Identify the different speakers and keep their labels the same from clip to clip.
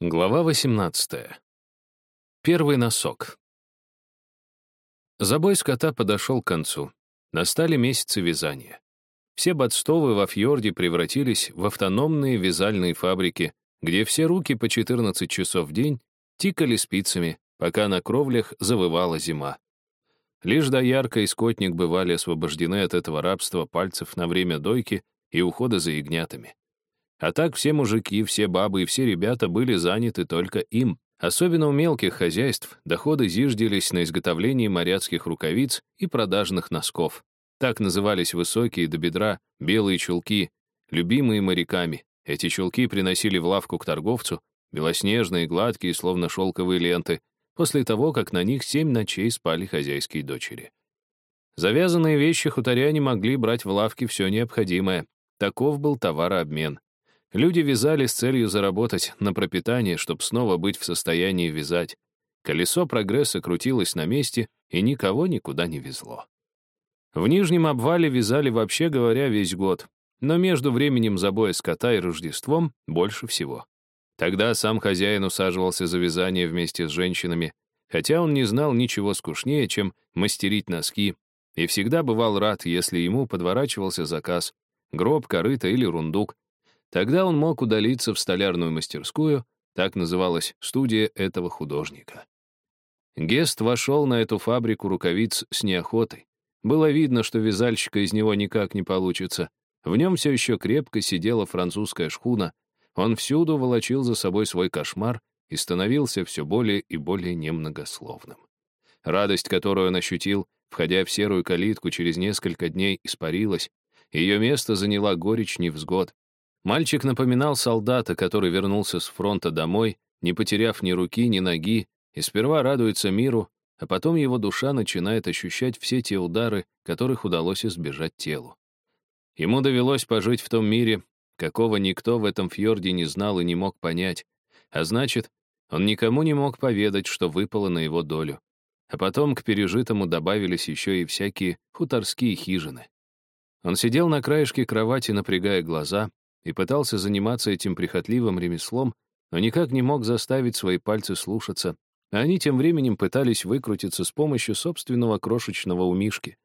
Speaker 1: Глава 18. Первый носок. Забой скота подошел к концу. Настали месяцы вязания. Все бадстовы во фьорде превратились в автономные вязальные фабрики, где все руки по 14 часов в день тикали спицами, пока на кровлях завывала зима. Лишь доярка и скотник бывали освобождены от этого рабства пальцев на время дойки и ухода за ягнятами. А так все мужики, все бабы и все ребята были заняты только им. Особенно у мелких хозяйств доходы зиждились на изготовлении моряцких рукавиц и продажных носков. Так назывались высокие до бедра белые чулки, любимые моряками. Эти чулки приносили в лавку к торговцу, белоснежные, гладкие, словно шелковые ленты, после того, как на них семь ночей спали хозяйские дочери. Завязанные вещи хуторяне могли брать в лавке все необходимое. Таков был товарообмен. Люди вязали с целью заработать на пропитание, чтобы снова быть в состоянии вязать. Колесо прогресса крутилось на месте, и никого никуда не везло. В Нижнем обвале вязали, вообще говоря, весь год, но между временем забоя скота и Рождеством больше всего. Тогда сам хозяин усаживался за вязание вместе с женщинами, хотя он не знал ничего скучнее, чем мастерить носки, и всегда бывал рад, если ему подворачивался заказ — гроб, корыто или рундук, Тогда он мог удалиться в столярную мастерскую, так называлась студия этого художника. Гест вошел на эту фабрику рукавиц с неохотой. Было видно, что вязальщика из него никак не получится. В нем все еще крепко сидела французская шхуна. Он всюду волочил за собой свой кошмар и становился все более и более немногословным. Радость, которую он ощутил, входя в серую калитку, через несколько дней испарилась. Ее место заняла горечь невзгод. Мальчик напоминал солдата, который вернулся с фронта домой, не потеряв ни руки, ни ноги, и сперва радуется миру, а потом его душа начинает ощущать все те удары, которых удалось избежать телу. Ему довелось пожить в том мире, какого никто в этом фьорде не знал и не мог понять, а значит, он никому не мог поведать, что выпало на его долю. А потом к пережитому добавились еще и всякие хуторские хижины. Он сидел на краешке кровати, напрягая глаза, и пытался заниматься этим прихотливым ремеслом, но никак не мог заставить свои пальцы слушаться, а они тем временем пытались выкрутиться с помощью собственного крошечного умишки.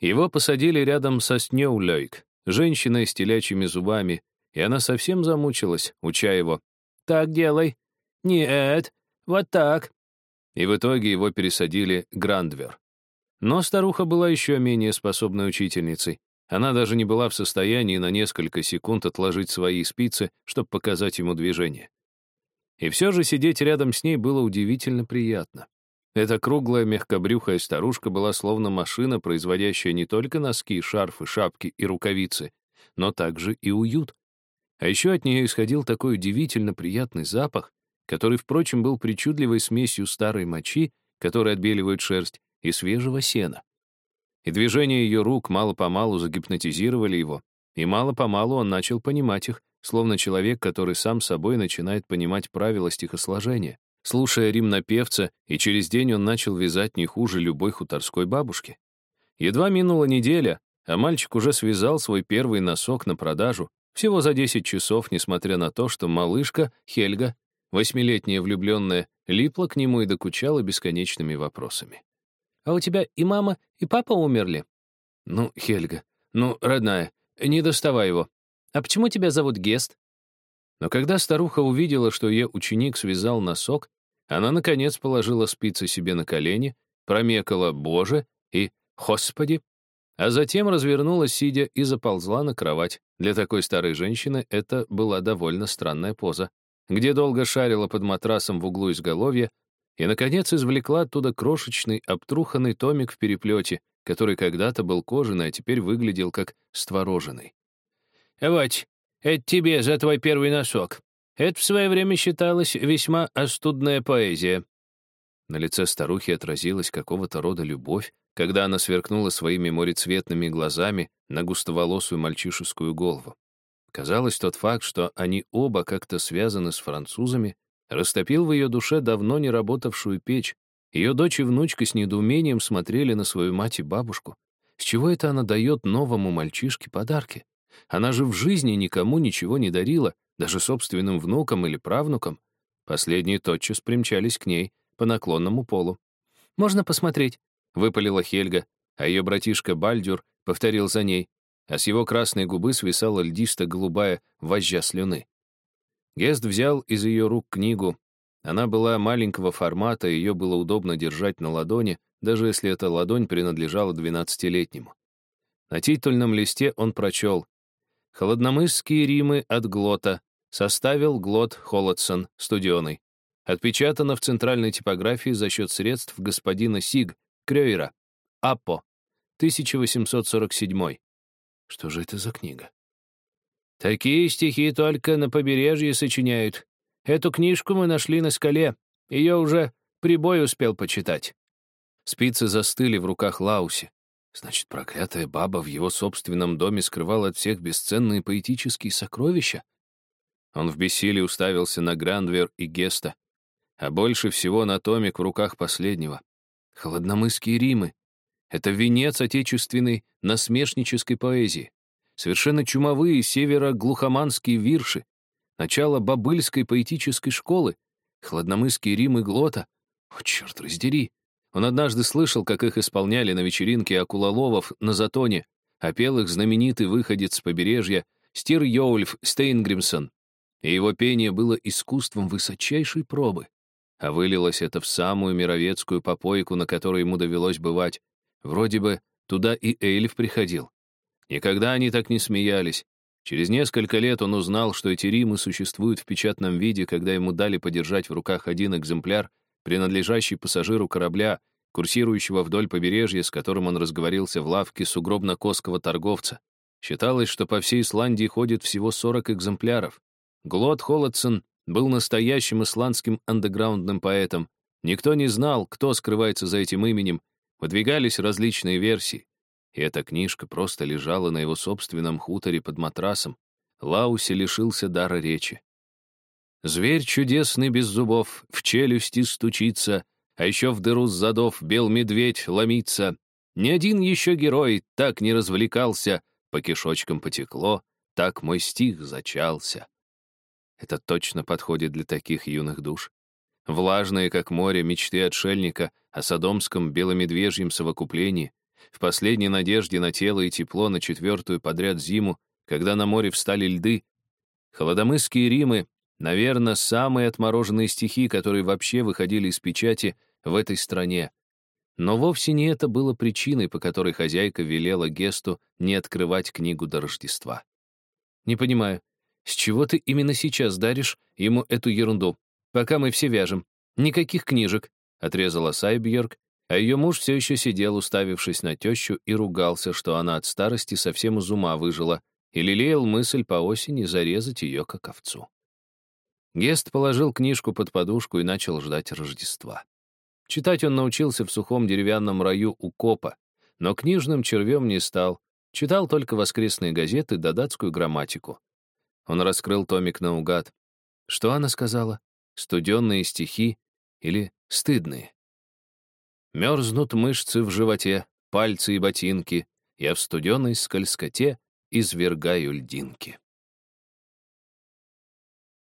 Speaker 1: Его посадили рядом со Снеулёйк, женщиной с телячьими зубами, и она совсем замучилась, уча его. «Так делай». «Нет, вот так». И в итоге его пересадили Грандвер. Но старуха была еще менее способной учительницей. Она даже не была в состоянии на несколько секунд отложить свои спицы, чтобы показать ему движение. И все же сидеть рядом с ней было удивительно приятно. Эта круглая мягкобрюхая старушка была словно машина, производящая не только носки, шарфы, шапки и рукавицы, но также и уют. А еще от нее исходил такой удивительно приятный запах, который, впрочем, был причудливой смесью старой мочи, которая отбеливает шерсть, и свежего сена и движения ее рук мало-помалу загипнотизировали его, и мало-помалу он начал понимать их, словно человек, который сам собой начинает понимать правила стихосложения. Слушая римнопевца, и через день он начал вязать не хуже любой хуторской бабушки. Едва минула неделя, а мальчик уже связал свой первый носок на продажу, всего за 10 часов, несмотря на то, что малышка, Хельга, восьмилетняя влюбленная, липла к нему и докучала бесконечными вопросами. А у тебя и мама, и папа умерли?» «Ну, Хельга, ну, родная, не доставай его. А почему тебя зовут Гест?» Но когда старуха увидела, что ее ученик связал носок, она, наконец, положила спицы себе на колени, промекала «Боже» и «Господи», а затем развернулась, сидя, и заползла на кровать. Для такой старой женщины это была довольно странная поза, где долго шарила под матрасом в углу изголовья, и, наконец, извлекла оттуда крошечный, обтруханный томик в переплете, который когда-то был кожаный, а теперь выглядел как створоженный. «Вот, это тебе за твой первый носок. Это в свое время считалось весьма остудная поэзия». На лице старухи отразилась какого-то рода любовь, когда она сверкнула своими морецветными глазами на густоволосую мальчишескую голову. Казалось, тот факт, что они оба как-то связаны с французами, растопил в ее душе давно не работавшую печь. Ее дочь и внучка с недоумением смотрели на свою мать и бабушку. С чего это она дает новому мальчишке подарки? Она же в жизни никому ничего не дарила, даже собственным внукам или правнукам. Последние тотчас примчались к ней по наклонному полу.
Speaker 2: «Можно посмотреть?»
Speaker 1: — выпалила Хельга, а ее братишка Бальдюр повторил за ней, а с его красной губы свисала льдисто-голубая вожжа слюны. Гест взял из ее рук книгу. Она была маленького формата, ее было удобно держать на ладони, даже если эта ладонь принадлежала двенадцатилетнему. На титульном листе он прочел «Холодномысские римы от Глота, составил Глот Холодсон, студеный. Отпечатано в центральной типографии за счет средств господина Сиг, Крёйра, Апо, 1847. Что же это за книга? Такие стихи только на побережье сочиняют. Эту книжку мы нашли на скале. Ее уже прибой успел почитать. Спицы застыли в руках Лауси. Значит, проклятая баба в его собственном доме скрывала от всех бесценные поэтические сокровища? Он в бессилии уставился на Грандвер и Геста, а больше всего на томик в руках последнего. Холодномысские римы. Это венец отечественной насмешнической поэзии. Совершенно чумовые северо-глухоманские вирши. Начало бабыльской поэтической школы. Холодномысские римы Глота. О, черт раздери! Он однажды слышал, как их исполняли на вечеринке акулоловов на Затоне, а пел их знаменитый выходец с побережья Стир Йоульф Стейнгримсон, и его пение было искусством высочайшей пробы. А вылилось это в самую мировецкую попойку, на которой ему довелось бывать. Вроде бы туда и Эйлиф приходил. Никогда они так не смеялись. Через несколько лет он узнал, что эти римы существуют в печатном виде, когда ему дали подержать в руках один экземпляр, принадлежащий пассажиру корабля, курсирующего вдоль побережья, с которым он разговорился в лавке сугробно-косского торговца. Считалось, что по всей Исландии ходит всего 40 экземпляров. Глот Холодсон был настоящим исландским андеграундным поэтом. Никто не знал, кто скрывается за этим именем. Выдвигались различные версии. И эта книжка просто лежала на его собственном хуторе под матрасом. Лауси лишился дара речи. Зверь чудесный без зубов, в челюсти стучится, а еще в дыру с задов бел медведь ломится. Ни один еще герой так не развлекался, по кишочкам потекло, так мой стих зачался. Это точно подходит для таких юных душ. Влажные, как море, мечты отшельника о садомском беломедвежьем совокуплении, в последней надежде на тело и тепло на четвертую подряд зиму, когда на море встали льды, холодомысские римы, наверное, самые отмороженные стихи, которые вообще выходили из печати в этой стране. Но вовсе не это было причиной, по которой хозяйка велела Гесту не открывать книгу до Рождества. «Не понимаю, с чего ты именно сейчас даришь ему эту ерунду? Пока мы все вяжем. Никаких книжек», — отрезала Сайбьерк, а ее муж все еще сидел, уставившись на тещу, и ругался, что она от старости совсем из ума выжила, и лелеял мысль по осени зарезать ее как овцу. Гест положил книжку под подушку и начал ждать Рождества. Читать он научился в сухом деревянном раю у копа, но книжным червем не стал, читал только воскресные газеты да датскую грамматику. Он раскрыл томик наугад. Что она сказала? Студенные стихи или стыдные? Мерзнут мышцы в животе, пальцы и ботинки. Я в студеной скользкоте извергаю льдинки.